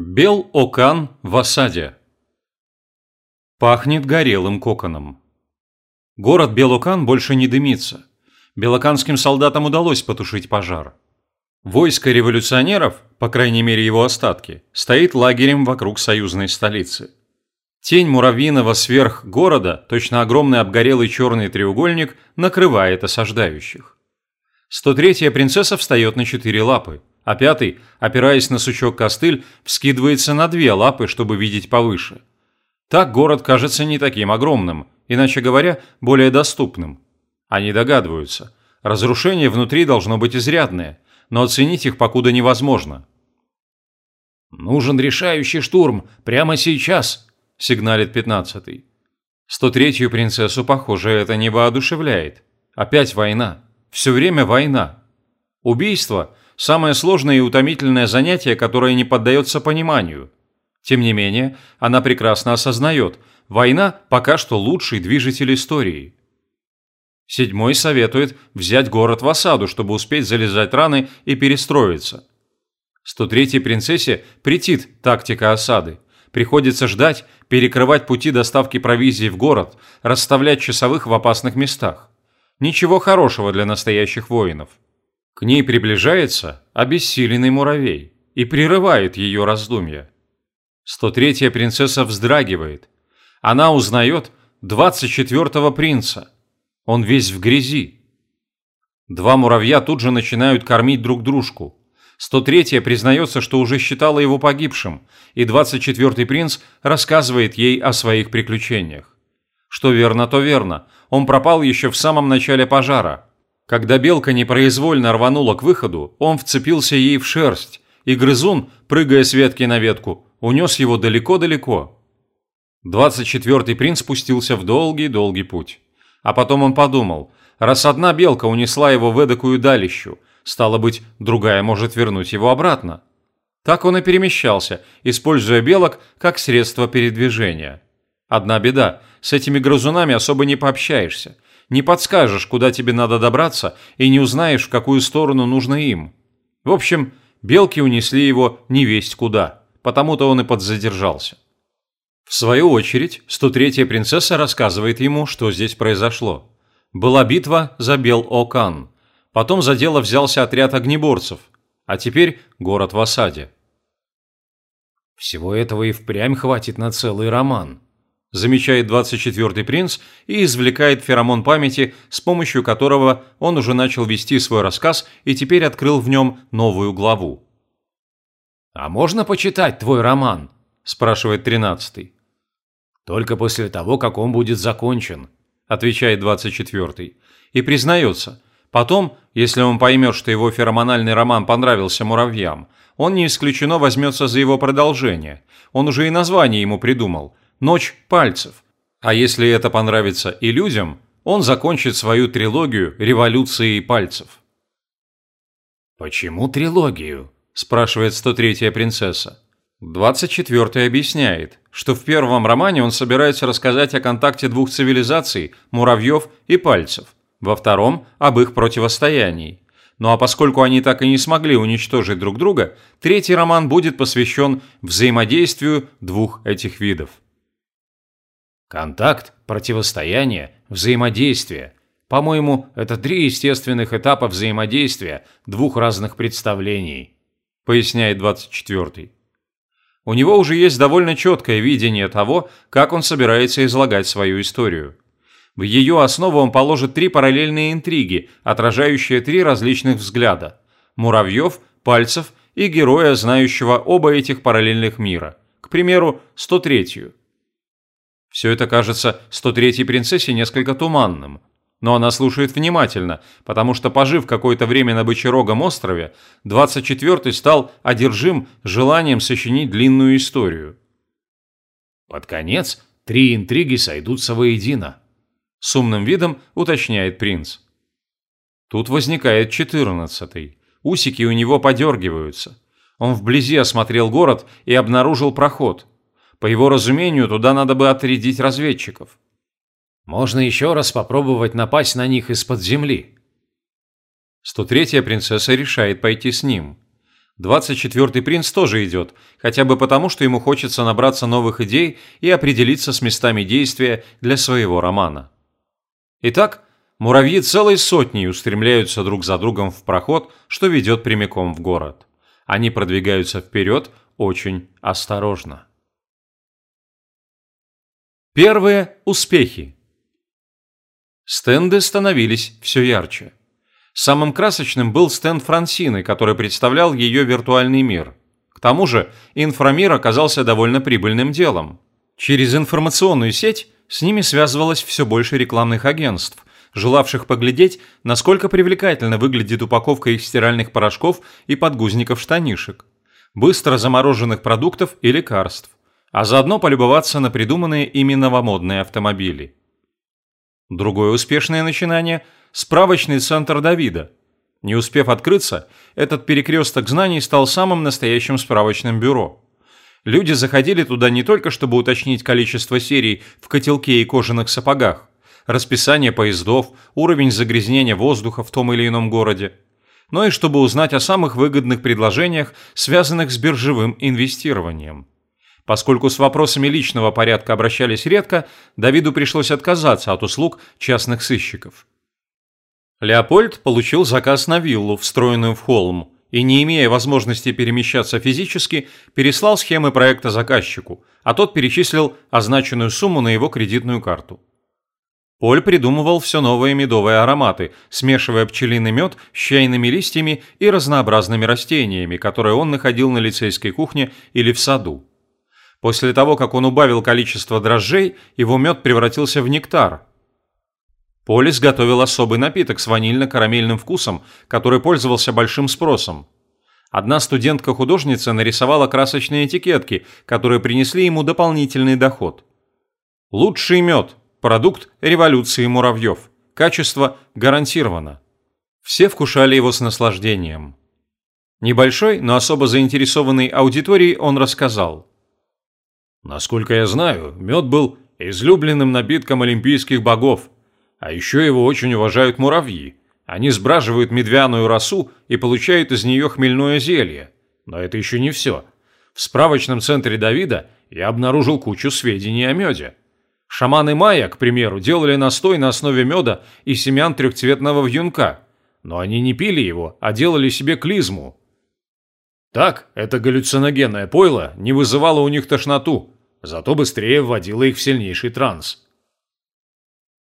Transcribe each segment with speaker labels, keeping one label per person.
Speaker 1: Бел-Окан в осаде. Пахнет горелым коконом. Город Белокан больше не дымится. Белоканским солдатам удалось потушить пожар. Войско революционеров, по крайней мере его остатки, стоит лагерем вокруг союзной столицы. Тень муравьиного сверх города, точно огромный обгорелый черный треугольник, накрывает осаждающих. 103-я принцесса встает на четыре лапы, а пятый, опираясь на сучок-костыль, вскидывается на две лапы, чтобы видеть повыше. Так город кажется не таким огромным, иначе говоря, более доступным. Они догадываются. Разрушение внутри должно быть изрядное, но оценить их покуда невозможно.
Speaker 2: «Нужен решающий штурм, прямо сейчас», – сигналит пятнадцатый.
Speaker 1: 103-ю принцессу, похоже, это не воодушевляет. Опять война. Все время война. Убийство – самое сложное и утомительное занятие, которое не поддается пониманию. Тем не менее, она прекрасно осознает, война пока что лучший движитель истории. Седьмой советует взять город в осаду, чтобы успеть залезать раны и перестроиться. 103-й принцессе претит тактика осады. Приходится ждать, перекрывать пути доставки провизии в город, расставлять часовых в опасных местах. Ничего хорошего для настоящих воинов. К ней приближается обессиленный муравей и прерывает ее раздумья. 103-я принцесса вздрагивает. Она узнает 24-го принца – он весь в грязи. Два муравья тут же начинают кормить друг дружку. 103-я признается, что уже считала его погибшим, и 24-й принц рассказывает ей о своих приключениях. Что верно, то верно. Он пропал еще в самом начале пожара. Когда белка непроизвольно рванула к выходу, он вцепился ей в шерсть, и грызун, прыгая с ветки на ветку, унес его далеко-далеко. 24-й принц спустился в долгий-долгий путь. А потом он подумал, раз одна белка унесла его в эдакую далищу, стало быть, другая может вернуть его обратно. Так он и перемещался, используя белок как средство передвижения. Одна беда, с этими грызунами особо не пообщаешься, не подскажешь, куда тебе надо добраться, и не узнаешь, в какую сторону нужно им. В общем, белки унесли его не весть куда, потому-то он и подзадержался. В свою очередь, 103-я принцесса рассказывает ему, что здесь произошло. Была битва за Бел-Окан. Потом за дело взялся отряд огнеборцев. А теперь город в осаде.
Speaker 2: «Всего этого и впрямь хватит на целый роман»,
Speaker 1: замечает 24-й принц и извлекает феромон памяти, с помощью которого он уже начал вести свой рассказ и теперь открыл в нем новую главу.
Speaker 2: «А можно почитать твой роман?» – спрашивает 13-й.
Speaker 1: «Только после того, как он будет закончен», – отвечает 24-й. И признается, потом, если он поймет, что его феромональный роман понравился муравьям, он не исключено возьмется за его продолжение. Он уже и название ему придумал – «Ночь пальцев». А если это понравится и людям, он закончит свою трилогию «Революции пальцев».
Speaker 2: «Почему трилогию?» – спрашивает 103-я принцесса.
Speaker 1: 24 объясняет, что в первом романе он собирается рассказать о контакте двух цивилизаций – муравьев и пальцев, во втором – об их противостоянии. Ну а поскольку они так и не смогли уничтожить друг друга, третий роман будет посвящен взаимодействию двух этих видов.
Speaker 2: Контакт, противостояние, взаимодействие. По-моему, это три естественных этапа взаимодействия двух разных представлений,
Speaker 1: поясняет 24 у него уже есть довольно четкое видение того, как он собирается излагать свою историю. В ее основу он положит три параллельные интриги, отражающие три различных взгляда – Муравьев, Пальцев и героя, знающего оба этих параллельных мира, к примеру, 103-ю. Все это кажется 103-й принцессе несколько туманным, но она слушает внимательно, потому что, пожив какое-то время на Бочарогом острове, 24-й стал одержим желанием сочинить длинную историю.
Speaker 2: Под конец три интриги сойдутся воедино.
Speaker 1: С умным видом уточняет принц. Тут возникает четырнадцатый. Усики у него подергиваются. Он вблизи осмотрел город и обнаружил проход. По его разумению, туда надо бы отрядить разведчиков.
Speaker 2: Можно еще раз попробовать напасть на них из-под земли.
Speaker 1: 103-я принцесса решает пойти с ним. 24-й принц тоже идет, хотя бы потому, что ему хочется набраться новых идей и определиться с местами действия для своего романа. Итак, муравьи целой сотней устремляются друг за другом в проход, что ведет прямиком в город. Они продвигаются вперед очень осторожно. Первые успехи. Стенды становились все ярче. Самым красочным был стенд Франсины, который представлял ее виртуальный мир. К тому же инфрамир оказался довольно прибыльным делом. Через информационную сеть с ними связывалось все больше рекламных агентств, желавших поглядеть, насколько привлекательно выглядит упаковка их стиральных порошков и подгузников штанишек, быстро замороженных продуктов и лекарств, а заодно полюбоваться на придуманные ими новомодные автомобили. Другое успешное начинание – справочный центр Давида. Не успев открыться, этот перекресток знаний стал самым настоящим справочным бюро. Люди заходили туда не только, чтобы уточнить количество серий в котелке и кожаных сапогах, расписание поездов, уровень загрязнения воздуха в том или ином городе, но и чтобы узнать о самых выгодных предложениях, связанных с биржевым инвестированием. Поскольку с вопросами личного порядка обращались редко, Давиду пришлось отказаться от услуг частных сыщиков. Леопольд получил заказ на виллу, встроенную в холм, и, не имея возможности перемещаться физически, переслал схемы проекта заказчику, а тот перечислил означенную сумму на его кредитную карту. Поль придумывал все новые медовые ароматы, смешивая пчелиный мед с чайными листьями и разнообразными растениями, которые он находил на лицейской кухне или в саду. После того, как он убавил количество дрожжей, его мед превратился в нектар, Полис готовил особый напиток с ванильно-карамельным вкусом, который пользовался большим спросом. Одна студентка-художница нарисовала красочные этикетки, которые принесли ему дополнительный доход. Лучший мед – продукт революции муравьев. Качество гарантировано. Все вкушали его с наслаждением. Небольшой, но особо заинтересованной аудитории он рассказал. Насколько я знаю, мед был излюбленным напитком олимпийских богов – а еще его очень уважают муравьи. Они сбраживают медвяную росу и получают из нее хмельное зелье. Но это еще не все. В справочном центре Давида я обнаружил кучу сведений о меде. Шаманы майя, к примеру, делали настой на основе меда и семян трехцветного вьюнка. Но они не пили его, а делали себе клизму. Так, это галлюциногенное пойло не вызывало у них тошноту, зато быстрее вводило их в сильнейший транс.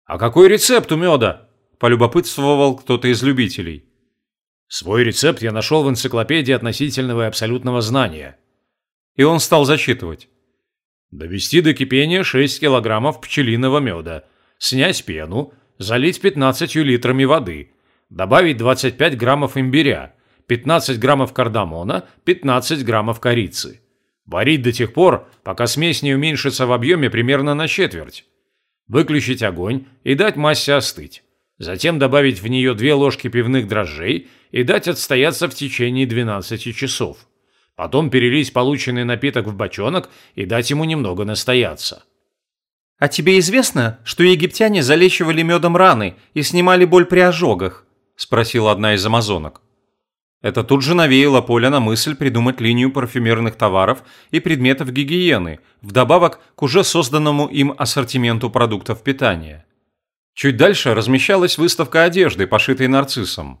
Speaker 1: «А какой рецепт у меда?» – полюбопытствовал кто-то из любителей. «Свой рецепт я нашел в энциклопедии относительного и абсолютного знания». И он стал зачитывать. «Довести до кипения 6 килограммов пчелиного меда, снять пену, залить 15 литрами воды, добавить 25 граммов имбиря, 15 граммов кардамона, 15 граммов корицы. Варить до тех пор, пока смесь не уменьшится в объеме примерно на четверть выключить огонь и дать массе остыть. Затем добавить в нее две ложки пивных дрожжей и дать отстояться в течение 12 часов. Потом перелить полученный напиток в бочонок и дать ему немного настояться.
Speaker 2: «А тебе известно, что египтяне залечивали медом раны и снимали боль при ожогах?» – спросила одна из амазонок. Это тут же навеяло Поля на мысль придумать линию парфюмерных товаров и предметов гигиены, вдобавок к уже созданному им ассортименту продуктов питания. Чуть дальше размещалась выставка одежды, пошитой нарциссом.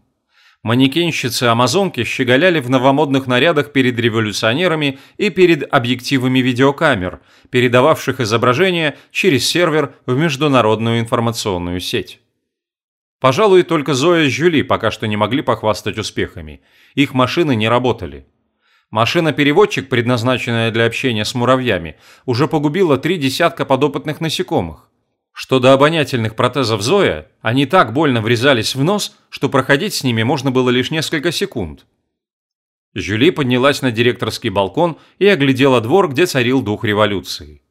Speaker 2: Манекенщицы-амазонки щеголяли в новомодных нарядах перед революционерами и перед объективами видеокамер, передававших изображения через сервер в международную информационную сеть. Пожалуй, только Зоя и Жюли пока что не могли похвастать успехами. Их машины не работали. Машина-переводчик, предназначенная для общения с муравьями, уже погубила три десятка подопытных насекомых. Что до обонятельных протезов Зоя, они так больно врезались в нос, что проходить с ними можно было лишь несколько секунд. Жюли поднялась на директорский балкон и оглядела двор, где царил дух революции.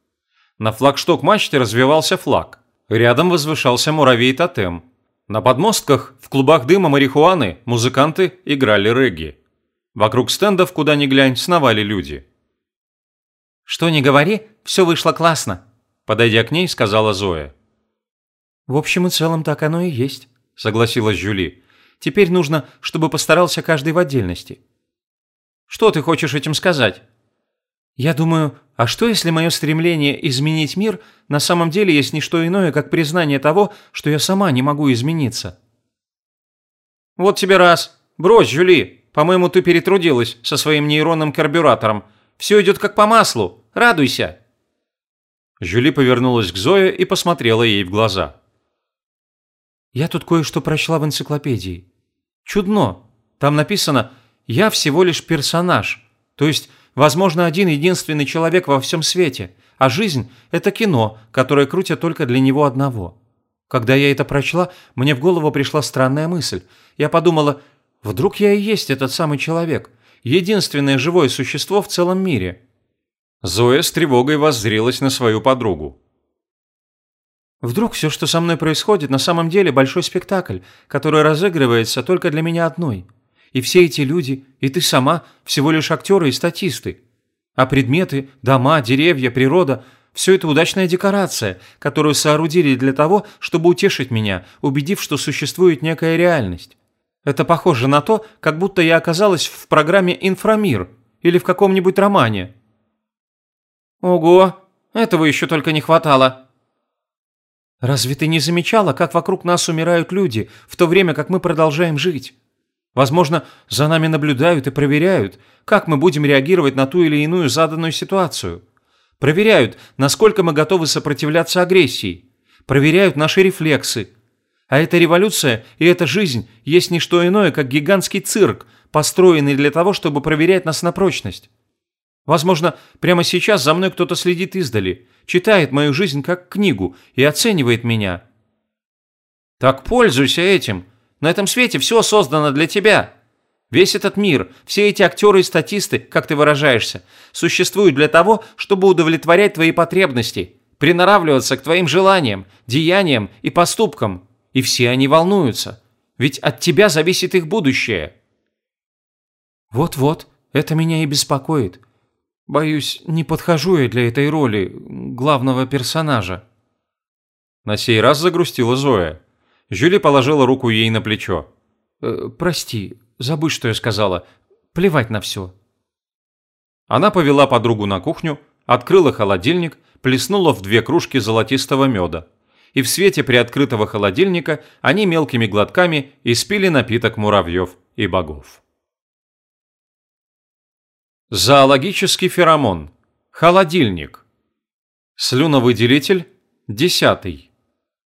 Speaker 2: На флагшток мачте развивался флаг. Рядом возвышался муравей-тотем, на подмостках, в клубах дыма марихуаны, музыканты играли регги. Вокруг стендов, куда ни глянь, сновали люди.
Speaker 3: «Что ни говори, все вышло классно», –
Speaker 1: подойдя к ней, сказала Зоя.
Speaker 3: «В общем и целом так оно и есть», –
Speaker 1: согласилась Жюли.
Speaker 3: «Теперь нужно, чтобы постарался каждый в отдельности».
Speaker 2: Что ты хочешь этим сказать? Я думаю, а что если мое стремление изменить мир на самом деле есть не что иное, как признание того, что я сама не могу измениться? Вот тебе раз. Брось, Жюли. По-моему, ты перетрудилась со своим нейронным карбюратором. Все идет как по маслу. Радуйся.
Speaker 1: Жюли повернулась к Зое и посмотрела ей в глаза.
Speaker 2: «Я тут кое-что прочла в энциклопедии. Чудно. Там написано «Я всего лишь персонаж», то есть, возможно, один единственный человек во всем свете, а жизнь – это кино, которое крутят только для него одного. Когда я это прочла, мне в голову пришла странная мысль. Я подумала, вдруг я и есть этот самый человек, единственное живое существо в целом мире.
Speaker 1: Зоя с тревогой воззрелась на свою подругу.
Speaker 2: Вдруг все, что со мной происходит, на самом деле большой спектакль, который разыгрывается только для меня одной. И все эти люди, и ты сама, всего лишь актеры и статисты. А предметы, дома, деревья, природа – все это удачная декорация, которую соорудили для того, чтобы утешить меня, убедив, что существует некая реальность. Это похоже на то, как будто я оказалась в программе «Инфрамир» или в каком-нибудь романе. Ого, этого еще только не хватало. Разве ты не замечала, как вокруг нас умирают люди, в то время как мы продолжаем жить? Возможно, за нами наблюдают и проверяют, как мы будем реагировать на ту или иную заданную ситуацию. Проверяют, насколько мы готовы сопротивляться агрессии. Проверяют наши рефлексы. А эта революция и эта жизнь есть не что иное, как гигантский цирк, построенный для того, чтобы проверять нас на прочность. Возможно, прямо сейчас за мной кто-то следит издали, читает мою жизнь как книгу и оценивает меня. Так пользуйся этим. На этом свете все создано для тебя. Весь этот мир, все эти актеры и статисты, как ты выражаешься, существуют для того, чтобы удовлетворять твои потребности, приноравливаться к твоим желаниям, деяниям и поступкам. И все они волнуются. Ведь от тебя зависит их будущее. Вот-вот, это меня и беспокоит. Боюсь, не подхожу я для этой роли главного персонажа.
Speaker 1: На сей раз загрустила Зоя. Жюли положила руку ей на плечо.
Speaker 2: «Э, «Прости, Забудь, что я сказала. Плевать на все».
Speaker 1: Она повела подругу на кухню, открыла холодильник, плеснула в две кружки золотистого меда. И в свете приоткрытого холодильника они мелкими глотками испили напиток муравьев и богов. Зоологический феромон. Холодильник. Слюновыделитель. Десятый.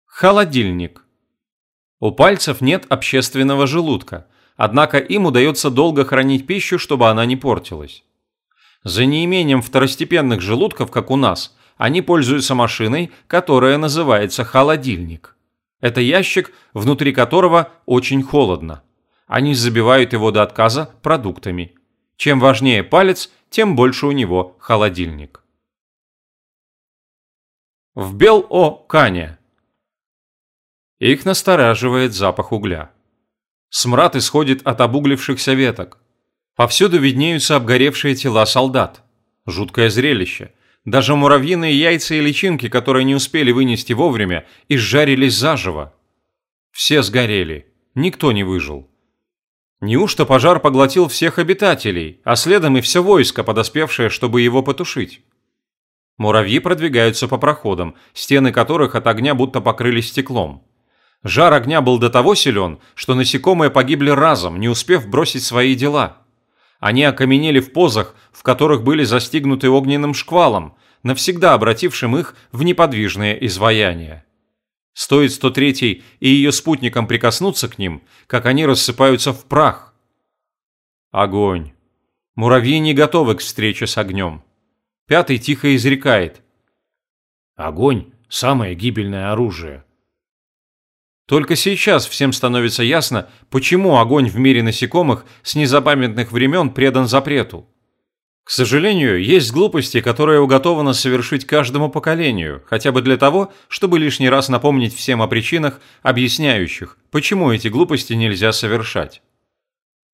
Speaker 1: Холодильник. У пальцев нет общественного желудка, однако им удается долго хранить пищу, чтобы она не портилась. За неимением второстепенных желудков, как у нас, они пользуются машиной, которая называется холодильник. Это ящик, внутри которого очень холодно. Они забивают его до отказа продуктами. Чем важнее палец, тем больше у него холодильник. В Бел-О-Кане. Их настораживает запах угля. Смрад исходит от обуглившихся веток. Повсюду виднеются обгоревшие тела солдат. Жуткое зрелище. Даже муравьиные яйца и личинки, которые не успели вынести вовремя, изжарились заживо. Все сгорели. Никто не выжил. Неужто пожар поглотил всех обитателей, а следом и все войско, подоспевшее, чтобы его потушить? Муравьи продвигаются по проходам, стены которых от огня будто покрылись стеклом. Жар огня был до того силен, что насекомые погибли разом, не успев бросить свои дела. Они окаменели в позах, в которых были застигнуты огненным шквалом, навсегда обратившим их в неподвижное изваяние. Стоит 103-й и ее спутникам прикоснуться к ним, как они рассыпаются в прах. Огонь. Муравьи не готовы к встрече с огнем. Пятый тихо изрекает. Огонь – самое гибельное оружие. Только сейчас всем становится ясно, почему огонь в мире насекомых с незапамятных времен предан запрету. К сожалению, есть глупости, которые уготовано совершить каждому поколению, хотя бы для того, чтобы лишний раз напомнить всем о причинах, объясняющих, почему эти глупости нельзя совершать.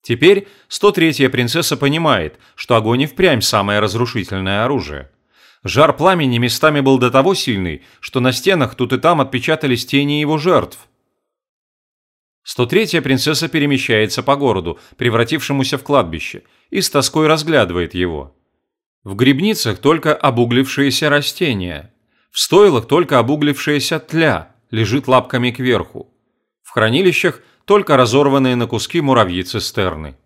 Speaker 1: Теперь 103-я принцесса понимает, что огонь и впрямь самое разрушительное оружие. Жар пламени местами был до того сильный, что на стенах тут и там отпечатались тени его жертв. 103-я принцесса перемещается по городу, превратившемуся в кладбище, и с тоской разглядывает его. В грибницах только обуглившиеся растения. В стойлах только обуглившаяся тля лежит лапками кверху. В хранилищах только разорванные на куски муравьи-цистерны.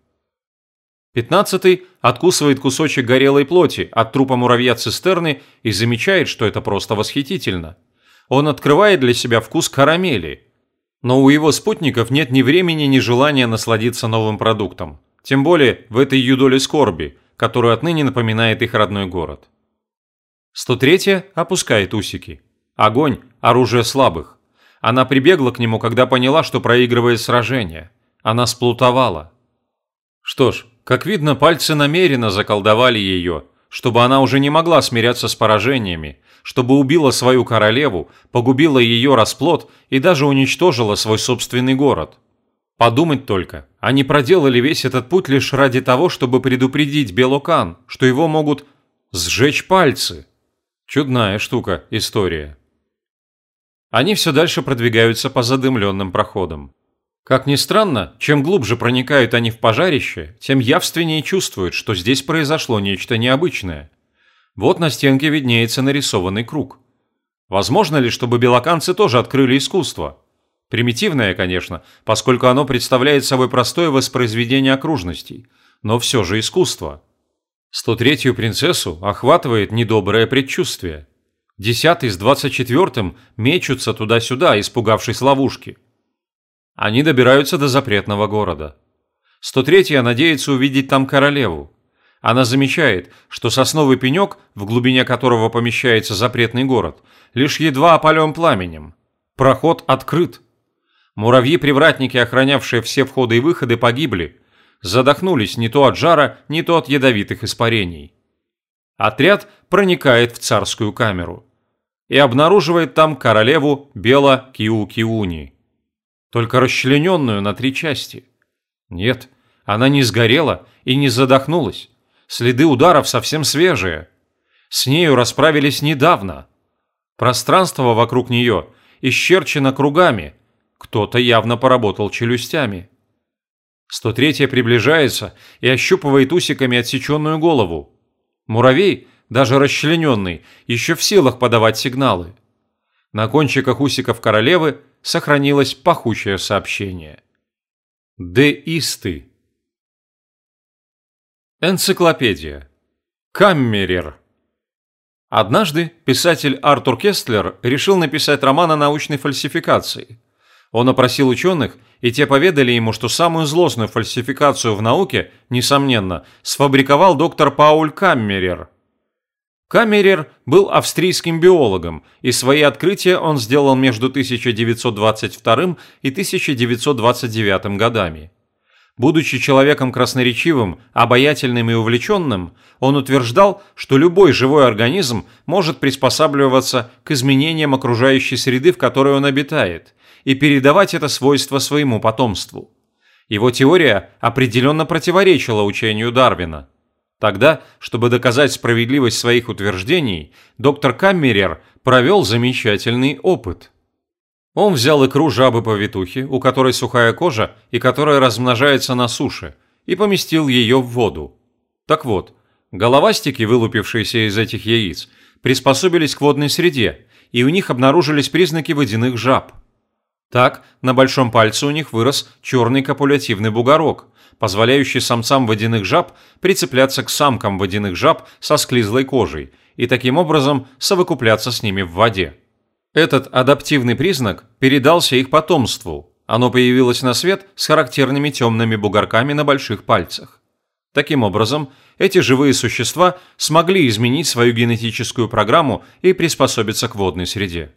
Speaker 1: Пятнадцатый откусывает кусочек горелой плоти от трупа муравья-цистерны и замечает, что это просто восхитительно. Он открывает для себя вкус карамели. Но у его спутников нет ни времени, ни желания насладиться новым продуктом. Тем более в этой юдоле скорби, которую отныне напоминает их родной город. 103 опускает усики. Огонь – оружие слабых. Она прибегла к нему, когда поняла, что проигрывает сражение. Она сплутовала. Что ж, как видно, пальцы намеренно заколдовали ее, чтобы она уже не могла смиряться с поражениями, чтобы убила свою королеву, погубила ее расплод и даже уничтожила свой собственный город. Подумать только, они проделали весь этот путь лишь ради того, чтобы предупредить Белокан, что его могут сжечь пальцы. Чудная штука, история. Они все дальше продвигаются по задымленным проходам. Как ни странно, чем глубже проникают они в пожарище, тем явственнее чувствуют, что здесь произошло нечто необычное. Вот на стенке виднеется нарисованный круг. Возможно ли, чтобы белоканцы тоже открыли искусство? Примитивное, конечно, поскольку оно представляет собой простое воспроизведение окружностей, но все же искусство. 103-ю принцессу охватывает недоброе предчувствие. Десятый с двадцать четвертым мечутся туда-сюда, испугавшись ловушки. Они добираются до запретного города. 103-я надеется увидеть там королеву. Она замечает, что сосновый пенек, в глубине которого помещается запретный город, лишь едва опален пламенем. Проход открыт. Муравьи-привратники, охранявшие все входы и выходы, погибли. Задохнулись не то от жара, не то от ядовитых испарений. Отряд проникает в царскую камеру и обнаруживает там королеву Бела Киу-Киуни только расчлененную на три части. Нет, она не сгорела и не задохнулась. Следы ударов совсем свежие. С нею расправились недавно. Пространство вокруг нее исчерчено кругами. Кто-то явно поработал челюстями. 103 приближается и ощупывает усиками отсеченную голову. Муравей, даже расчлененный, еще в силах подавать сигналы. На кончиках усиков королевы сохранилось пахучее сообщение. Деисты. Энциклопедия. Каммерер. Однажды писатель Артур Кестлер решил написать роман о научной фальсификации. Он опросил ученых, и те поведали ему, что самую злостную фальсификацию в науке, несомненно, сфабриковал доктор Пауль Каммерер – Камерер был австрийским биологом, и свои открытия он сделал между 1922 и 1929 годами. Будучи человеком красноречивым, обаятельным и увлеченным, он утверждал, что любой живой организм может приспосабливаться к изменениям окружающей среды, в которой он обитает, и передавать это свойство своему потомству. Его теория определенно противоречила учению Дарвина – Тогда, чтобы доказать справедливость своих утверждений, доктор Каммерер провел замечательный опыт. Он взял икру жабы-повитухи, у которой сухая кожа и которая размножается на суше, и поместил ее в воду. Так вот, головастики, вылупившиеся из этих яиц, приспособились к водной среде, и у них обнаружились признаки водяных жаб. Так, на большом пальце у них вырос черный копулятивный бугорок, позволяющий самцам водяных жаб прицепляться к самкам водяных жаб со склизлой кожей и таким образом совокупляться с ними в воде. Этот адаптивный признак передался их потомству. Оно появилось на свет с характерными темными бугорками на больших пальцах. Таким образом, эти живые существа смогли изменить свою генетическую программу и приспособиться к водной среде.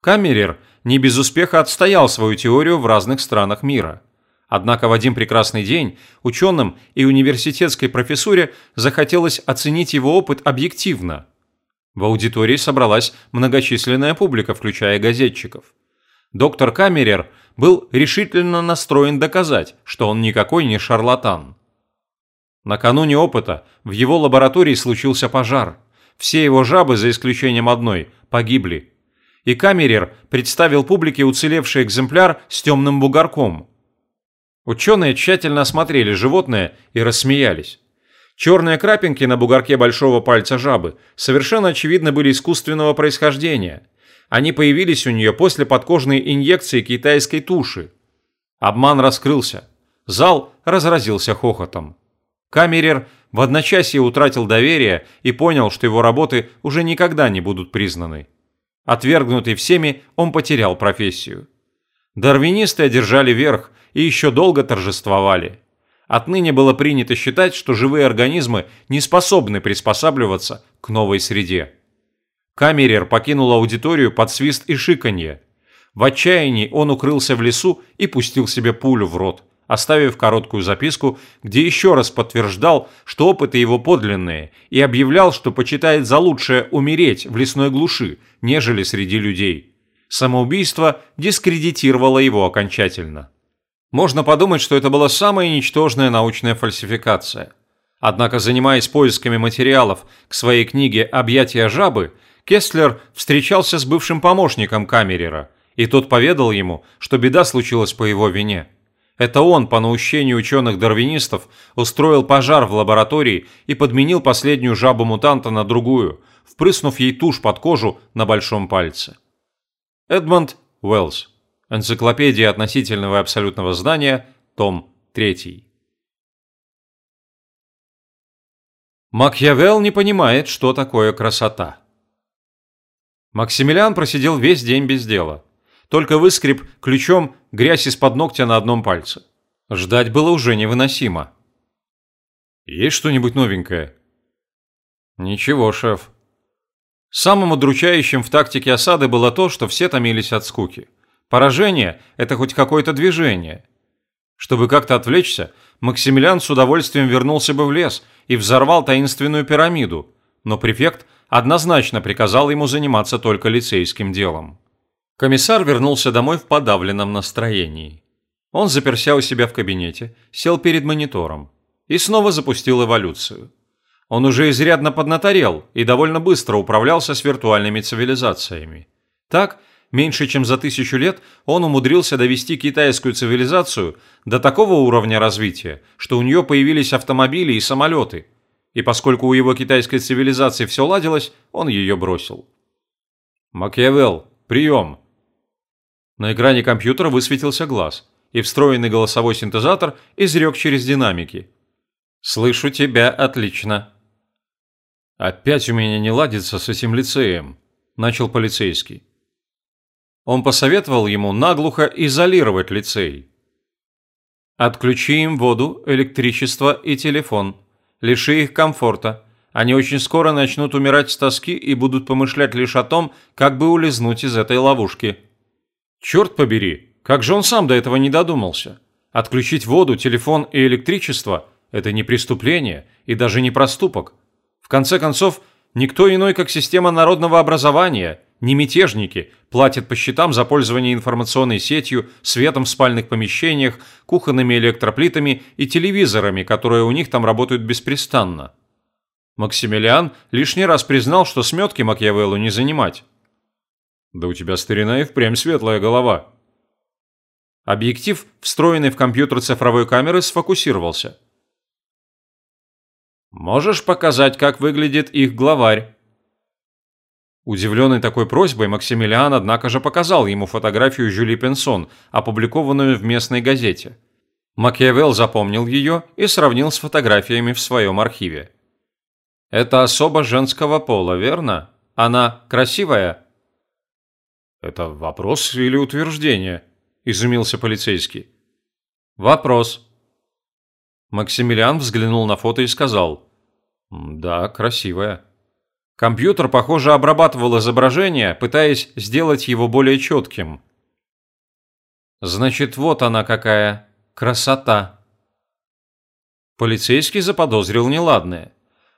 Speaker 1: Камерер не без успеха отстоял свою теорию в разных странах мира – Однако в один прекрасный день ученым и университетской профессуре захотелось оценить его опыт объективно. В аудитории собралась многочисленная публика, включая газетчиков. Доктор Камерер был решительно настроен доказать, что он никакой не шарлатан. Накануне опыта в его лаборатории случился пожар. Все его жабы, за исключением одной, погибли. И Камерер представил публике уцелевший экземпляр с темным бугорком – Ученые тщательно осмотрели животное и рассмеялись. Черные крапинки на бугорке большого пальца жабы совершенно очевидно были искусственного происхождения. Они появились у нее после подкожной инъекции китайской туши. Обман раскрылся. Зал разразился хохотом. Камерер в одночасье утратил доверие и понял, что его работы уже никогда не будут признаны. Отвергнутый всеми, он потерял профессию. Дарвинисты одержали верх и еще долго торжествовали. Отныне было принято считать, что живые организмы не способны приспосабливаться к новой среде. Камерер покинул аудиторию под свист и шиканье. В отчаянии он укрылся в лесу и пустил себе пулю в рот, оставив короткую записку, где еще раз подтверждал, что опыты его подлинные, и объявлял, что почитает за лучшее умереть в лесной глуши, нежели среди людей. Самоубийство дискредитировало его окончательно. Можно подумать, что это была самая ничтожная научная фальсификация. Однако, занимаясь поисками материалов к своей книге «Объятия жабы», Кестлер встречался с бывшим помощником Камерера, и тот поведал ему, что беда случилась по его вине. Это он, по наущению ученых-дарвинистов, устроил пожар в лаборатории и подменил последнюю жабу-мутанта на другую, впрыснув ей тушь под кожу на большом пальце. Эдмонд Уэллс. Энциклопедия относительного и абсолютного знания, том 3. Макьявелл не понимает, что такое красота. Максимилиан просидел весь день без дела. Только выскреб ключом грязь из-под ногтя на одном пальце. Ждать было уже невыносимо. «Есть что-нибудь новенькое?» «Ничего, шеф». Самым удручающим в тактике осады было то, что все томились от скуки. Поражение – это хоть какое-то движение. Чтобы как-то отвлечься, Максимилиан с удовольствием вернулся бы в лес и взорвал таинственную пирамиду, но префект однозначно приказал ему заниматься только лицейским делом. Комиссар вернулся домой в подавленном настроении. Он заперся у себя в кабинете, сел перед монитором и снова запустил эволюцию. Он уже изрядно поднаторел и довольно быстро управлялся с виртуальными цивилизациями. Так, меньше чем за тысячу лет он умудрился довести китайскую цивилизацию до такого уровня развития, что у нее появились автомобили и самолеты. И поскольку у его китайской цивилизации все ладилось, он ее бросил. «Макьявелл, прием!» На экране компьютера высветился глаз, и встроенный голосовой синтезатор изрек через динамики. «Слышу тебя отлично». «Опять у меня не ладится с этим лицеем», – начал полицейский. Он посоветовал ему наглухо изолировать лицей. «Отключи им воду, электричество и телефон. Лиши их комфорта. Они очень скоро начнут умирать с тоски и будут помышлять лишь о том, как бы улизнуть из этой ловушки». «Черт побери, как же он сам до этого не додумался? Отключить воду, телефон и электричество – это не преступление и даже не проступок. В конце концов, никто иной, как система народного образования – не мятежники платят по счетам за пользование информационной сетью, светом в спальных помещениях, кухонными электроплитами и телевизорами, которые у них там работают беспрестанно. Максимилиан лишний раз признал, что сметки Макьявеллу не занимать. «Да у тебя, старина, и впрямь светлая голова». Объектив, встроенный в компьютер цифровой камеры, сфокусировался. «Можешь показать, как выглядит их главарь?» Удивленный такой просьбой, Максимилиан, однако же, показал ему фотографию Жюли Пенсон, опубликованную в местной газете. Макиавелл запомнил ее и сравнил с фотографиями в своем архиве. «Это особа женского пола, верно? Она красивая?» «Это вопрос или утверждение?» – изумился полицейский. «Вопрос». Максимилиан взглянул на фото и сказал. «Да, красивая». Компьютер, похоже, обрабатывал изображение, пытаясь сделать его более четким. Значит, вот она какая. Красота. Полицейский заподозрил неладное.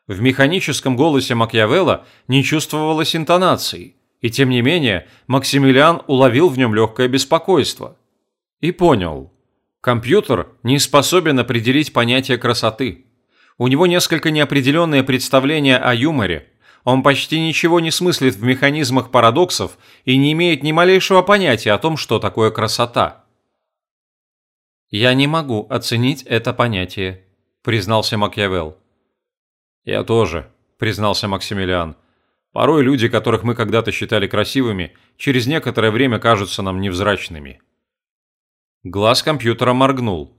Speaker 1: В механическом голосе Макьявелла не чувствовалось интонаций, и тем не менее Максимилиан уловил в нем легкое беспокойство. И понял. Компьютер не способен определить понятие красоты. У него несколько неопределенное представление о юморе, он почти ничего не смыслит в механизмах парадоксов и не имеет ни малейшего понятия о том, что такое красота. «Я не могу оценить это понятие», – признался Макьявелл. «Я тоже», – признался Максимилиан. «Порой люди, которых мы когда-то считали красивыми, через некоторое время кажутся нам невзрачными». Глаз компьютера моргнул.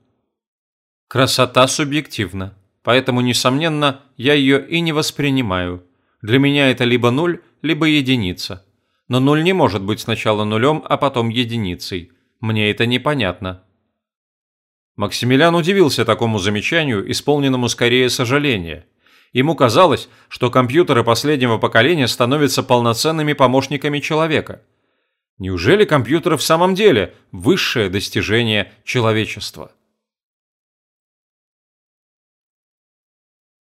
Speaker 1: «Красота субъективна, поэтому, несомненно, я ее и не воспринимаю. Для меня это либо нуль, либо единица. Но нуль не может быть сначала нулем, а потом единицей. Мне это непонятно». Максимилиан удивился такому замечанию, исполненному скорее сожаления – Ему казалось, что компьютеры последнего поколения становятся полноценными помощниками человека. Неужели компьютеры в самом деле высшее достижение человечества?